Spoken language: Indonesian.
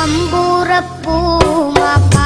lembu repu mapa